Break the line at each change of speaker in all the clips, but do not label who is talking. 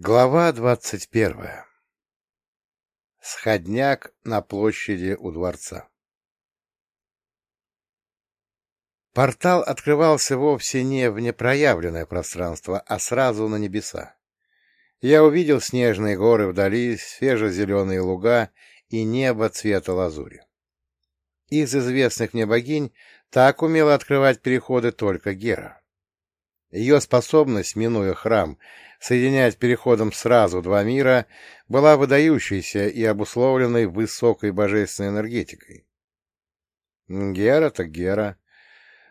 Глава двадцать первая Сходняк на площади у дворца Портал открывался вовсе не в непроявленное пространство, а сразу на небеса. Я увидел снежные горы вдали, свежезеленые луга и небо цвета лазури. Из известных мне богинь так умела открывать переходы только Гера. Ее способность, минуя храм, соединять переходом сразу два мира, была выдающейся и обусловленной высокой божественной энергетикой. Гера так Гера.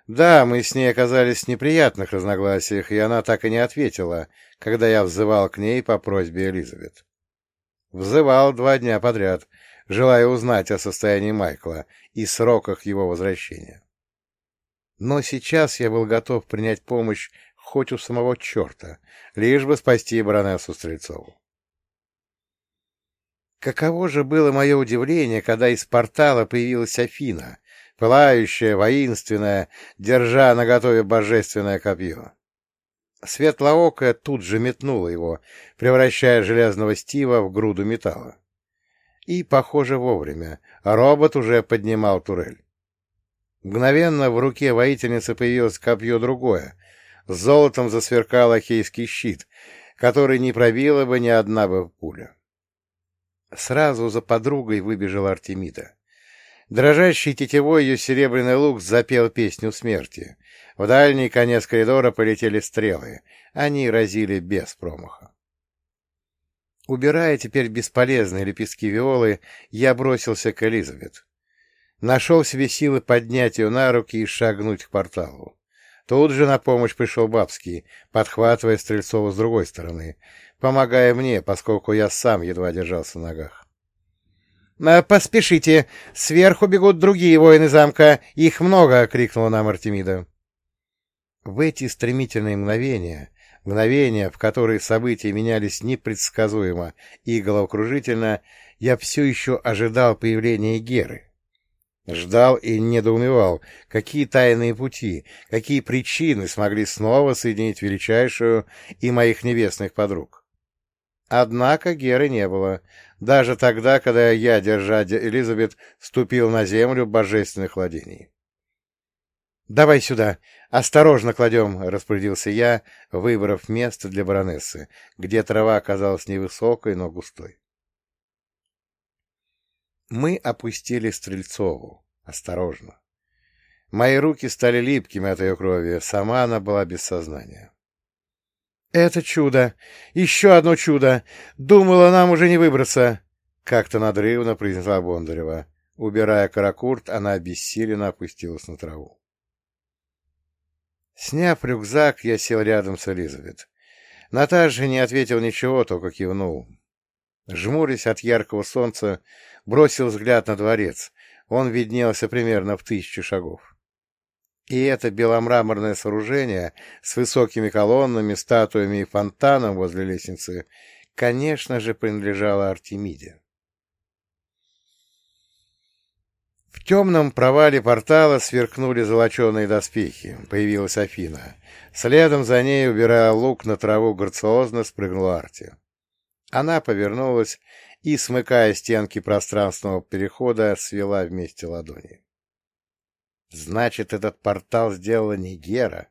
Да, мы с ней оказались в неприятных разногласиях, и она так и не ответила, когда я взывал к ней по просьбе Элизабет. Взывал два дня подряд, желая узнать о состоянии Майкла и сроках его возвращения. Но сейчас я был готов принять помощь хоть у самого черта, лишь бы спасти баронессу Стрельцову. Каково же было мое удивление, когда из портала появилась Афина, пылающая, воинственная, держа наготове божественное копье. Светлоокая тут же метнула его, превращая железного Стива в груду металла. И, похоже, вовремя, робот уже поднимал турель. Мгновенно в руке воительницы появилось копье другое, золотом засверкал ахейский щит, который не пробила бы ни одна бы пуля. Сразу за подругой выбежала Артемида. Дрожащий тетевой ее серебряный лук запел песню смерти. В дальний конец коридора полетели стрелы. Они разили без промаха. Убирая теперь бесполезные лепестки виолы, я бросился к Элизабет. Нашел себе силы поднять ее на руки и шагнуть к порталу. Тут же на помощь пришел Бабский, подхватывая Стрельцова с другой стороны, помогая мне, поскольку я сам едва держался на ногах. «Э, «Поспешите! Сверху бегут другие воины замка! Их много!» — крикнула нам Артемида. В эти стремительные мгновения, мгновения, в которые события менялись непредсказуемо и головокружительно, я все еще ожидал появления Геры. Ждал и недоумевал, какие тайные пути, какие причины смогли снова соединить величайшую и моих небесных подруг. Однако Геры не было, даже тогда, когда я, держа Элизабет, ступил на землю божественных владений. — Давай сюда, осторожно кладем, — распорядился я, выбрав место для баронессы, где трава оказалась невысокой, но густой. Мы опустили Стрельцову. Осторожно. Мои руки стали липкими от ее крови, сама она была без сознания. — Это чудо! Еще одно чудо! Думала, нам уже не выбраться! — как-то надрывно произнесла Бондарева. Убирая каракурт, она обессиленно опустилась на траву. Сняв рюкзак, я сел рядом с Элизабет. Наташа не ответил ничего, только кивнул. Жмурясь от яркого солнца, бросил взгляд на дворец. Он виднелся примерно в тысячу шагов. И это беломраморное сооружение с высокими колоннами, статуями и фонтаном возле лестницы, конечно же, принадлежало Артемиде. В темном провале портала сверкнули золоченые доспехи. Появилась Афина. Следом за ней, убирая лук на траву, грациозно спрыгнула Арти. Она повернулась и, смыкая стенки пространственного перехода, свела вместе ладони. Значит, этот портал сделала не Гера,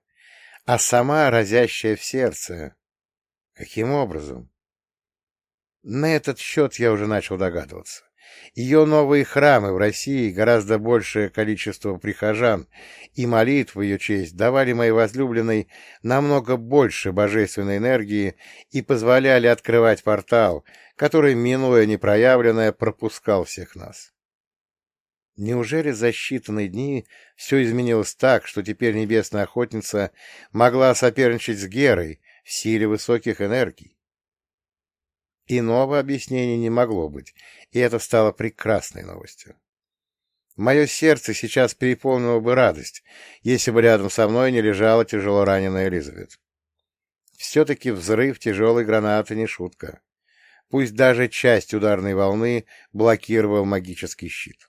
а сама разящая в сердце. Каким образом? На этот счет я уже начал догадываться. Ее новые храмы в России, гораздо большее количество прихожан и молитв в ее честь давали моей возлюбленной намного больше божественной энергии и позволяли открывать портал, который, минуя непроявленное, пропускал всех нас. Неужели за считанные дни все изменилось так, что теперь небесная охотница могла соперничать с Герой в силе высоких энергий? Иного объяснения не могло быть, и это стало прекрасной новостью. Мое сердце сейчас переполнило бы радость, если бы рядом со мной не лежала тяжело раненая Элизабет. Все-таки взрыв тяжелой гранаты не шутка. Пусть даже часть ударной волны блокировал магический щит.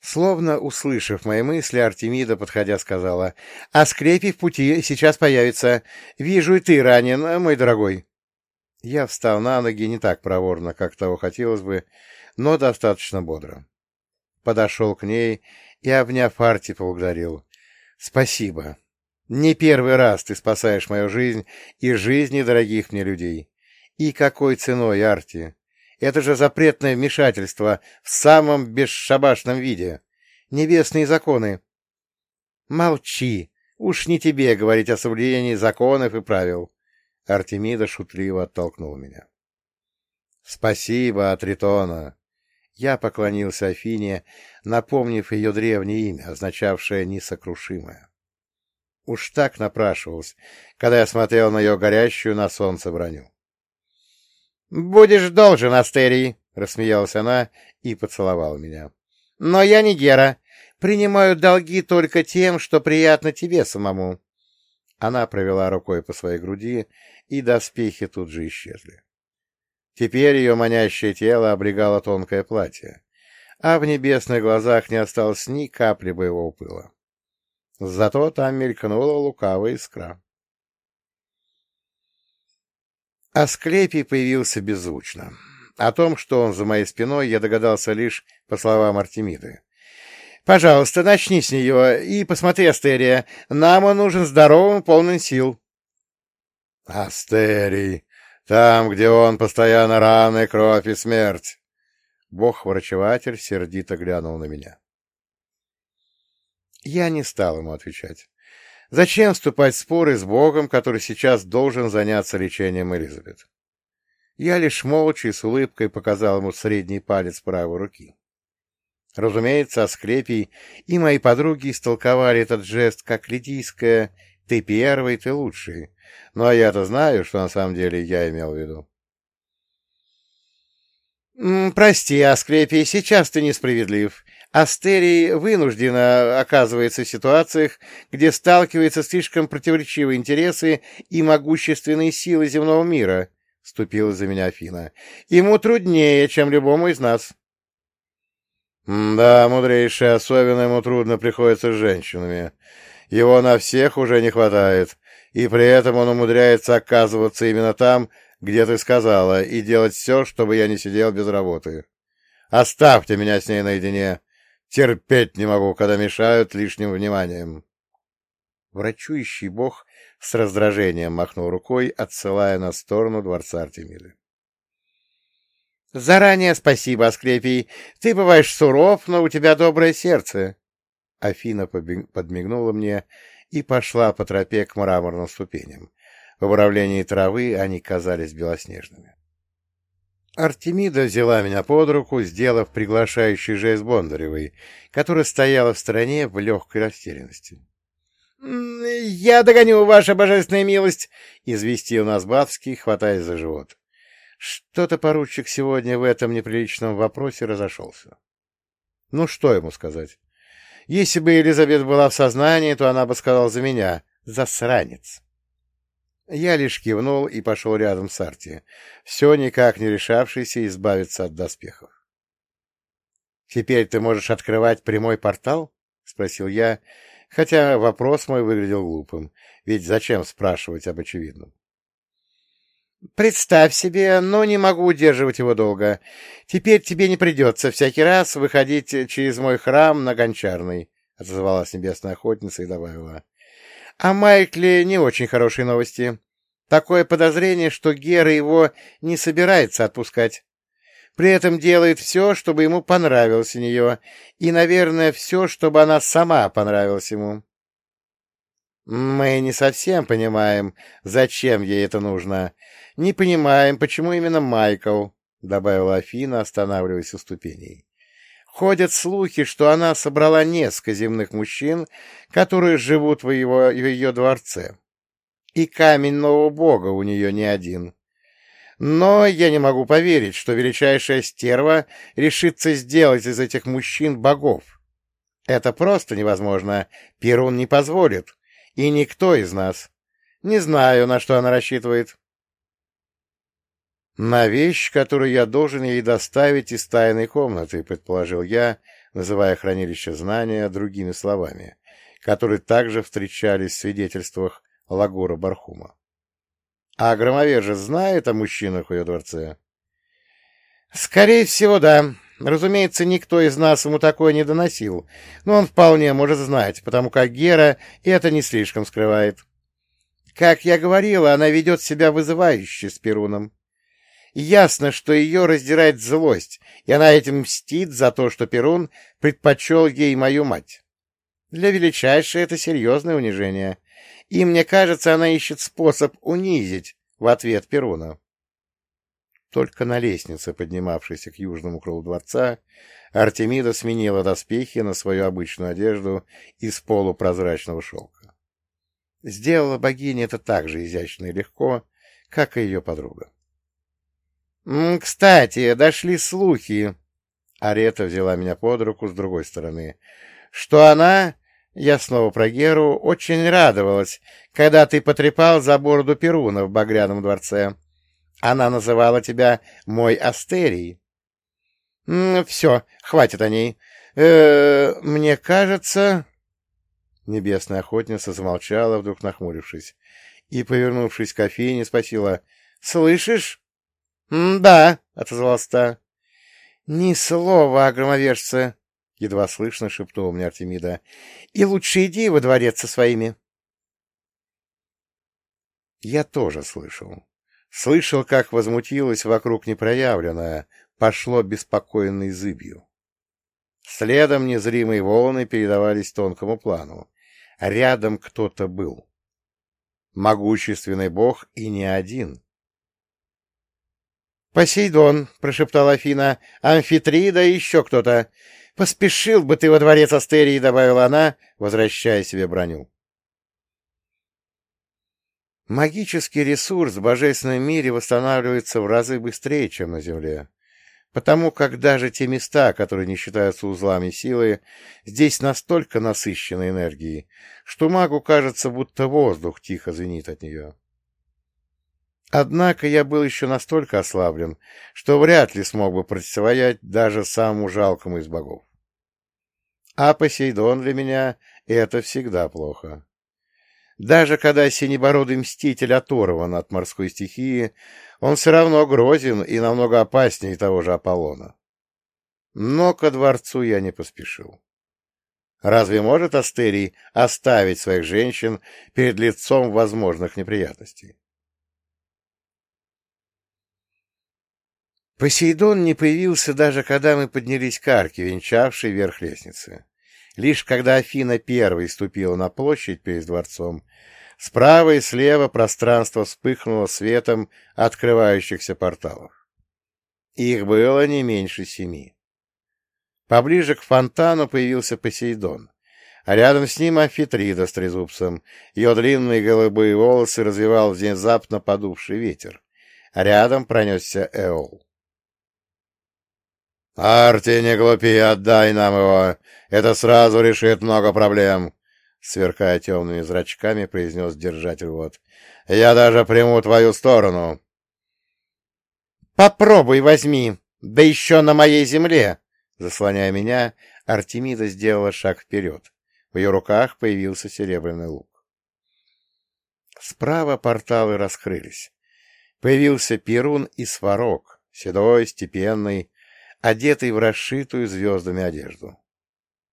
Словно услышав мои мысли, Артемида, подходя, сказала, — Аскрепий в пути сейчас появится. Вижу, и ты ранен, мой дорогой. Я встал на ноги не так проворно, как того хотелось бы, но достаточно бодро. Подошел к ней и, обняв Арти, поблагодарил. — Спасибо. Не первый раз ты спасаешь мою жизнь и жизни дорогих мне людей. И какой ценой, Арти? Это же запретное вмешательство в самом бесшабашном виде. Небесные законы. Молчи. Уж не тебе говорить о соблюдении законов и правил. Артемида шутливо оттолкнул меня. Спасибо, Атритона. Я поклонился Афине, напомнив ее древнее имя, означавшее «несокрушимое». Уж так напрашивалось, когда я смотрел на ее горящую на солнце броню. — Будешь должен, Астерий, — рассмеялась она и поцеловала меня. — Но я не Гера. Принимаю долги только тем, что приятно тебе самому. Она провела рукой по своей груди, и доспехи тут же исчезли. Теперь ее манящее тело облегало тонкое платье, а в небесных глазах не осталось ни капли боевого пыла. Зато там мелькнула лукавая искра. Асклепий появился беззвучно. О том, что он за моей спиной, я догадался лишь по словам Артемиды. «Пожалуйста, начни с нее и посмотри, Астерия. Нам он нужен здоровым, полным сил». «Астерий, там, где он, постоянно раны, кровь и смерть!» Бог-врачеватель сердито глянул на меня. Я не стал ему отвечать. Зачем вступать в споры с Богом, который сейчас должен заняться лечением Элизабет? Я лишь молча и с улыбкой показал ему средний палец правой руки. Разумеется, Асклепий и мои подруги истолковали этот жест как лидийское «ты первый, ты лучший», ну а я-то знаю, что на самом деле я имел в виду. «Прости, Асклепий, сейчас ты несправедлив. Астерий вынуждена оказывается в ситуациях, где сталкиваются слишком противоречивые интересы и могущественные силы земного мира, — вступила за меня Афина. — Ему труднее, чем любому из нас. — Да, мудрейший, особенно ему трудно приходится с женщинами. Его на всех уже не хватает, и при этом он умудряется оказываться именно там, где ты сказала, и делать все, чтобы я не сидел без работы. Оставьте меня с ней наедине. Терпеть не могу, когда мешают лишним вниманием. Врачующий бог с раздражением махнул рукой, отсылая на сторону дворца Артемиды. — Заранее спасибо, Асклепий. Ты бываешь суров, но у тебя доброе сердце. Афина подмигнула мне и пошла по тропе к мраморным ступеням. В управлении травы они казались белоснежными. Артемида взяла меня под руку, сделав приглашающий жест Бондаревой, которая стояла в стороне в легкой растерянности. — Я догоню, ваша божественная милость! — известил нас Бабский, хватаясь за живот. Что-то поручик сегодня в этом неприличном вопросе разошелся. Ну, что ему сказать? Если бы Елизавета была в сознании, то она бы сказала за меня «засранец». Я лишь кивнул и пошел рядом с Арти, все никак не решавшийся избавиться от доспехов. «Теперь ты можешь открывать прямой портал?» — спросил я, хотя вопрос мой выглядел глупым, ведь зачем спрашивать об очевидном? «Представь себе, но не могу удерживать его долго. Теперь тебе не придется всякий раз выходить через мой храм на Гончарный», — отозвалась небесная охотница и добавила. А Майкле не очень хорошие новости. Такое подозрение, что Гера его не собирается отпускать. При этом делает все, чтобы ему понравилось у нее, и, наверное, все, чтобы она сама понравилась ему. Мы не совсем понимаем, зачем ей это нужно. Не понимаем, почему именно Майкл, — добавила Афина, останавливаясь у ступеней. Ходят слухи, что она собрала несколько земных мужчин, которые живут в, его, в ее дворце. И камень нового бога у нее не один. Но я не могу поверить, что величайшая стерва решится сделать из этих мужчин богов. Это просто невозможно. Перун не позволит. И никто из нас. Не знаю, на что она рассчитывает. На вещь, которую я должен ей доставить из тайной комнаты, предположил я, называя хранилище знания другими словами, которые также встречались в свидетельствах Лагура Бархума. А громовержец знает о мужчинах в ее дворце? Скорее всего, да. Разумеется, никто из нас ему такое не доносил, но он вполне может знать, потому как Гера это не слишком скрывает. Как я говорила, она ведет себя вызывающе с Перуном. Ясно, что ее раздирает злость, и она этим мстит за то, что Перун предпочел ей мою мать. Для величайшей это серьезное унижение, и, мне кажется, она ищет способ унизить в ответ Перуна. Только на лестнице, поднимавшейся к южному крылу дворца, Артемида сменила доспехи на свою обычную одежду из полупрозрачного шелка. Сделала богиня это так же изящно и легко, как и ее подруга. — Кстати, дошли слухи, — Арета взяла меня под руку с другой стороны, — что она, я снова про Геру, очень радовалась, когда ты потрепал за бороду Перуна в Багряном дворце. Она называла тебя мой Астерий. — Все, хватит о ней. Э мне кажется... Небесная охотница замолчала, вдруг нахмурившись, и, повернувшись к Афине, спросила, — Слышишь? — Да, — отозвалась та. — Ни слова о громовержце, — едва слышно шепнула мне Артемида. — И лучше иди во дворец со своими. Я тоже слышал. Слышал, как возмутилось вокруг непроявленное, пошло беспокойной зыбью. Следом незримые волны передавались тонкому плану. Рядом кто-то был. Могущественный бог и не один. «Посейдон», — прошептала Афина, — «Амфитрида и еще кто-то. Поспешил бы ты во дворец Астерии», — добавила она, возвращая себе броню. Магический ресурс в божественном мире восстанавливается в разы быстрее, чем на Земле потому как даже те места, которые не считаются узлами силы, здесь настолько насыщены энергией, что магу кажется, будто воздух тихо звенит от нее. Однако я был еще настолько ослаблен, что вряд ли смог бы противостоять даже самому жалкому из богов. А Посейдон для меня — это всегда плохо. Даже когда синебородый мститель оторван от морской стихии, он все равно грозен и намного опаснее того же Аполлона. Но ко дворцу я не поспешил. Разве может Астерий оставить своих женщин перед лицом возможных неприятностей? Посейдон не появился даже когда мы поднялись к арке, венчавшей верх лестницы. Лишь когда Афина первой ступила на площадь перед дворцом, Справа и слева пространство вспыхнуло светом открывающихся порталов. Их было не меньше семи. Поближе к фонтану появился Посейдон, а рядом с ним Амфитрида с трезубцем. Ее длинные голубые волосы развивал внезапно подувший ветер, а рядом пронесся Эол. «Арти, не глупи, отдай нам его! Это сразу решит много проблем!» сверкая темными зрачками, произнес держатель вот. «Я даже приму твою сторону!» «Попробуй возьми, да еще на моей земле!» Заслоняя меня, Артемида сделала шаг вперед. В ее руках появился серебряный лук. Справа порталы раскрылись. Появился Перун и Сварог, седой, степенный, одетый в расшитую звездами одежду.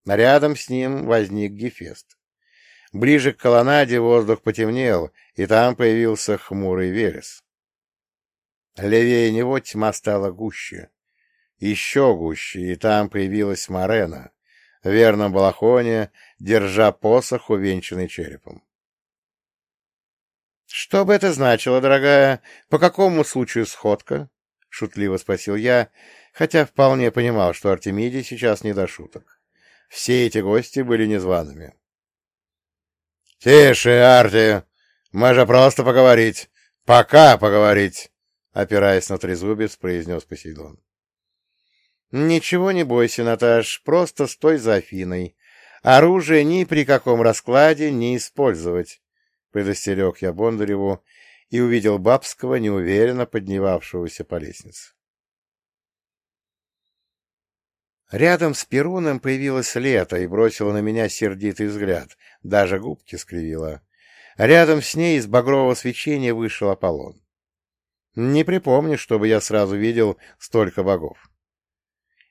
Рядом с ним возник Гефест. Ближе к колоннаде воздух потемнел, и там появился хмурый верес. Левее него тьма стала гуще. Еще гуще, и там появилась Марена, в верном балахоне, держа посох, увенчанный черепом. — Что бы это значило, дорогая? По какому случаю сходка? — шутливо спросил я, хотя вполне понимал, что Артемиде сейчас не до шуток. Все эти гости были незваными. — Тише, Арти! Мы же просто поговорить. Пока поговорить! — опираясь на трезубец, произнес Посейдон. — Ничего не бойся, Наташ, просто стой за Афиной. Оружие ни при каком раскладе не использовать, — предостерег я Бондареву и увидел Бабского, неуверенно поднимавшегося по лестнице. Рядом с Перуном появилось лето и бросило на меня сердитый взгляд, даже губки скривила. Рядом с ней из багрового свечения вышел Аполлон. Не припомню, чтобы я сразу видел столько богов.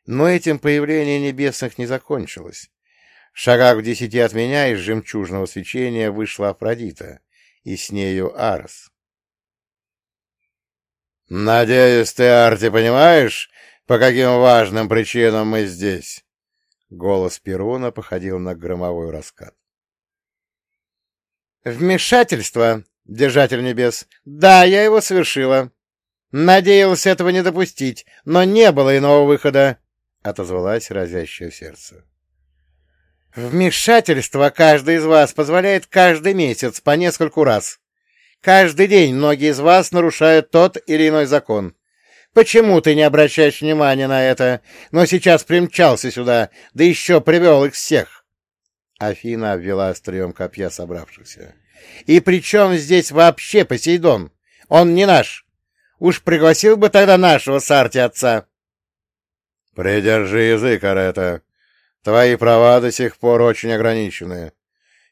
Но этим появление небесных не закончилось. В шагах в десяти от меня из жемчужного свечения вышла Афродита, и с нею Арес. «Надеюсь, ты, Арти, понимаешь, по каким важным причинам мы здесь?» Голос Перуна походил на громовой раскат. «Вмешательство, Держатель Небес. Да, я его совершила. Надеялся этого не допустить, но не было иного выхода», — отозвалась разящее сердце. «Вмешательство каждый из вас позволяет каждый месяц по нескольку раз. Каждый день многие из вас нарушают тот или иной закон. Почему ты не обращаешь внимания на это, но сейчас примчался сюда, да еще привел их всех?» Афина обвела острием копья собравшихся. «И при чем здесь вообще Посейдон? Он не наш. Уж пригласил бы тогда нашего Сарти отца».
«Придержи язык, Арета. Твои права до сих пор очень ограничены.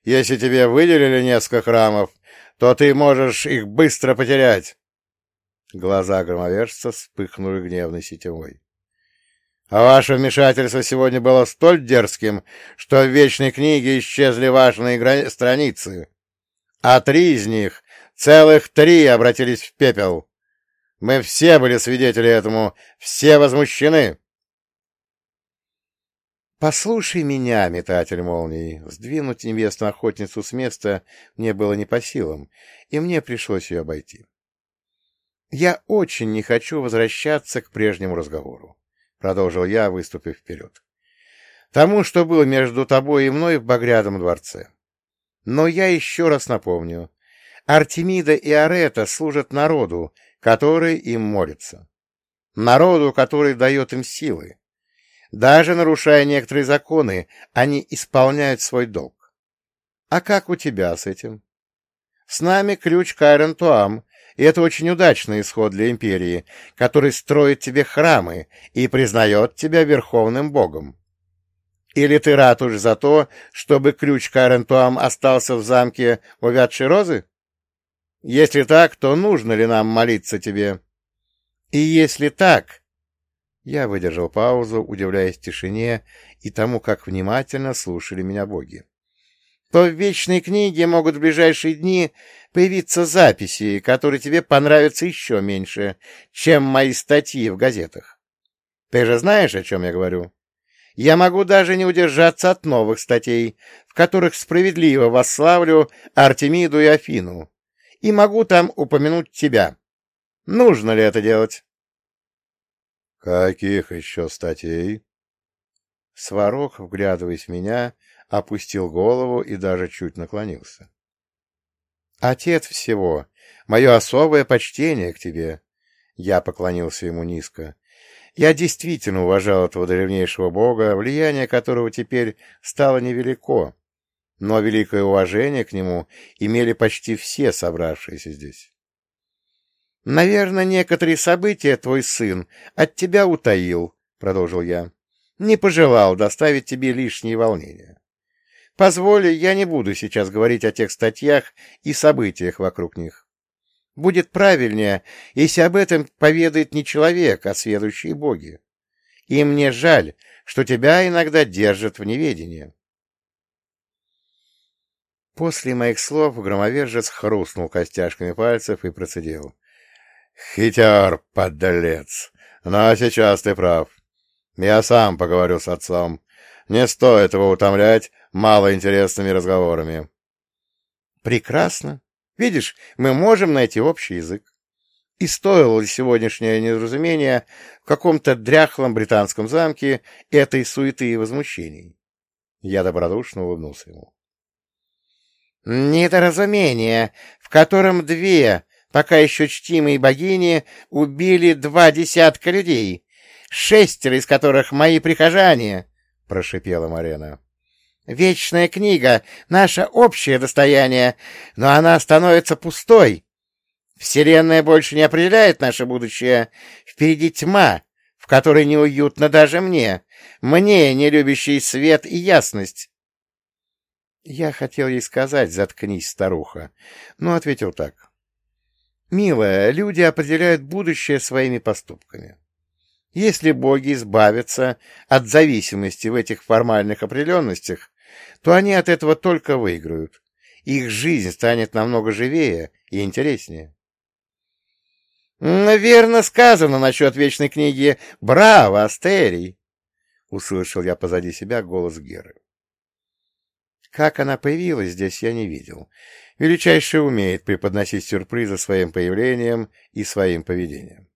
Если тебе выделили несколько храмов, то ты можешь их быстро потерять. Глаза громовержца вспыхнули гневной сетевой. А ваше вмешательство сегодня было столь дерзким, что в Вечной книге исчезли важные грани... страницы, а три из них, целых три, обратились в пепел. Мы все были свидетели этому, все возмущены.
«Послушай меня, метатель молний!» Сдвинуть невестную охотницу с места мне было не по силам, и мне пришлось ее обойти. «Я очень не хочу возвращаться к прежнему разговору», — продолжил я, выступив вперед. «Тому, что было между тобой и мной в Багрядом дворце. Но я еще раз напомню. Артемида и Арета служат народу, который им молится. Народу, который дает им силы даже нарушая некоторые законы, они исполняют свой долг. А как у тебя с этим? С нами ключ Кайрон Туам, и это очень удачный исход для империи, который строит тебе храмы и признает тебя верховным богом. Или ты рад уж за то, чтобы ключ Кайрон Туам остался в замке увядшей розы? Если так, то нужно ли нам молиться тебе? И если так, я выдержал паузу, удивляясь тишине и тому, как внимательно слушали меня боги. То в Вечной книге могут в ближайшие дни появиться записи, которые тебе понравятся еще меньше, чем мои статьи в газетах. Ты же знаешь, о чем я говорю? Я могу даже не удержаться от новых статей, в которых справедливо восславлю Артемиду и Афину, и могу там упомянуть тебя. Нужно ли это делать?
«Каких еще статей?»
Сварог, вглядываясь в меня, опустил голову и даже чуть наклонился. «Отец всего, мое особое почтение к тебе!» Я поклонился ему низко. Я действительно уважал этого древнейшего бога, влияние которого теперь стало невелико, но великое уважение к нему имели почти все собравшиеся здесь. — Наверное, некоторые события твой сын от тебя утаил, — продолжил я. — Не пожелал доставить тебе лишние волнения. Позволь, я не буду сейчас говорить о тех статьях и событиях вокруг них. Будет правильнее, если об этом поведает не человек, а следующие боги. И мне жаль, что тебя иногда держат в неведении. После моих слов громовержец хрустнул костяшками пальцев и процедил. Хитер, подлец. Но сейчас ты прав. Я сам поговорю с отцом. Не стоит его утомлять малоинтересными разговорами. Прекрасно. Видишь, мы можем найти общий язык. И стоило ли сегодняшнее недоразумение в каком-то дряхлом британском замке этой суеты и возмущений? Я добродушно улыбнулся ему. Недоразумение, в котором две пока еще чтимые богини убили два десятка людей, шестеро из которых мои прихожане, — прошипела Марена. Вечная книга — наше общее достояние, но она становится пустой. Вселенная больше не определяет наше будущее. Впереди тьма, в которой неуютно даже мне, Мне, не любящий свет и ясность. Я хотел ей сказать «заткнись, старуха», но ответил так. «Милая, люди определяют будущее своими поступками. Если боги избавятся от зависимости в этих формальных определенностях, то они от этого только выиграют. Их жизнь станет намного живее и интереснее. «Верно сказано насчет вечной книги. Браво, Астерий!» — услышал я позади себя голос Геры. Как она появилась здесь, я не видел. Величайший умеет преподносить сюрпризы своим появлением и своим поведением.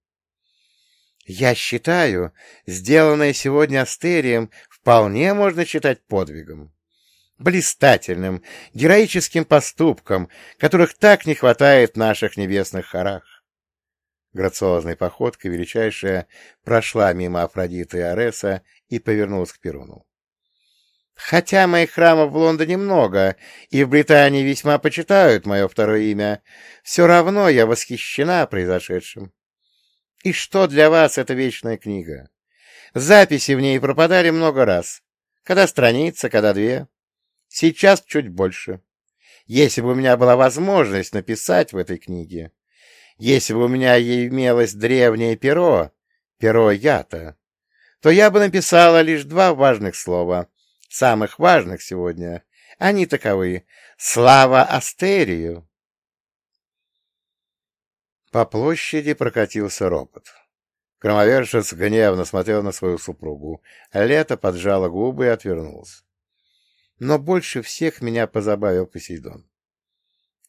Я считаю, сделанное сегодня Астерием вполне можно считать подвигом. Блистательным, героическим поступком, которых так не хватает в наших небесных хорах. Грациозной походкой величайшая прошла мимо Афродиты и Ареса и повернулась к Перуну. Хотя моих храмов в Лондоне много, и в Британии весьма почитают мое второе имя, все равно я восхищена произошедшим. И что для вас эта вечная книга? Записи в ней пропадали много раз. Когда страница, когда две. Сейчас чуть больше. Если бы у меня была возможность написать в этой книге, если бы у меня имелось древнее перо, перо ята, то я бы написала лишь два важных слова самых важных сегодня. Они таковы. Слава Астерию! По площади прокатился ропот. Громовержец гневно смотрел на свою супругу. Лето поджала губы и отвернулся. Но больше всех меня позабавил Посейдон.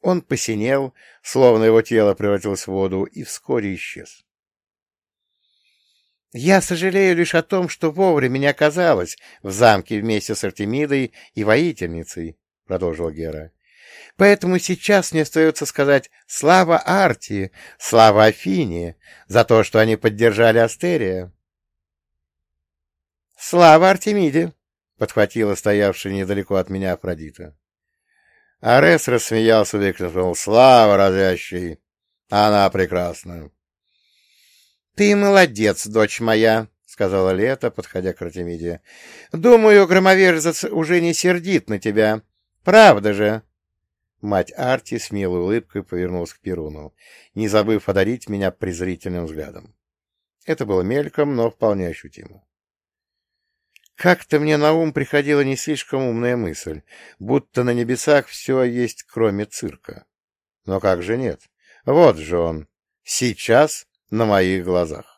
Он посинел, словно его тело превратилось в воду, и вскоре исчез. Я сожалею лишь о том, что вовремя не оказалась в замке вместе с Артемидой и воительницей, — продолжил Гера. Поэтому сейчас мне остается сказать «Слава Арти! Слава Афине!» за то, что они поддержали Астерия. «Слава Артемиде!» — подхватила стоявшая недалеко от меня Афродита. Арес рассмеялся, выкрикнул «Слава разящей! Она прекрасна!» «Ты молодец, дочь моя», — сказала Лето, подходя к Артемиде. «Думаю, громовержец уже не сердит на тебя. Правда же?» Мать Арти с милой улыбкой повернулась к Перуну, не забыв одарить меня презрительным взглядом. Это было мельком, но вполне ощутимо. Как-то мне на ум приходила не слишком умная мысль, будто на небесах все есть, кроме цирка. Но как же нет? Вот же он, сейчас на моих глазах.